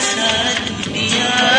شكلي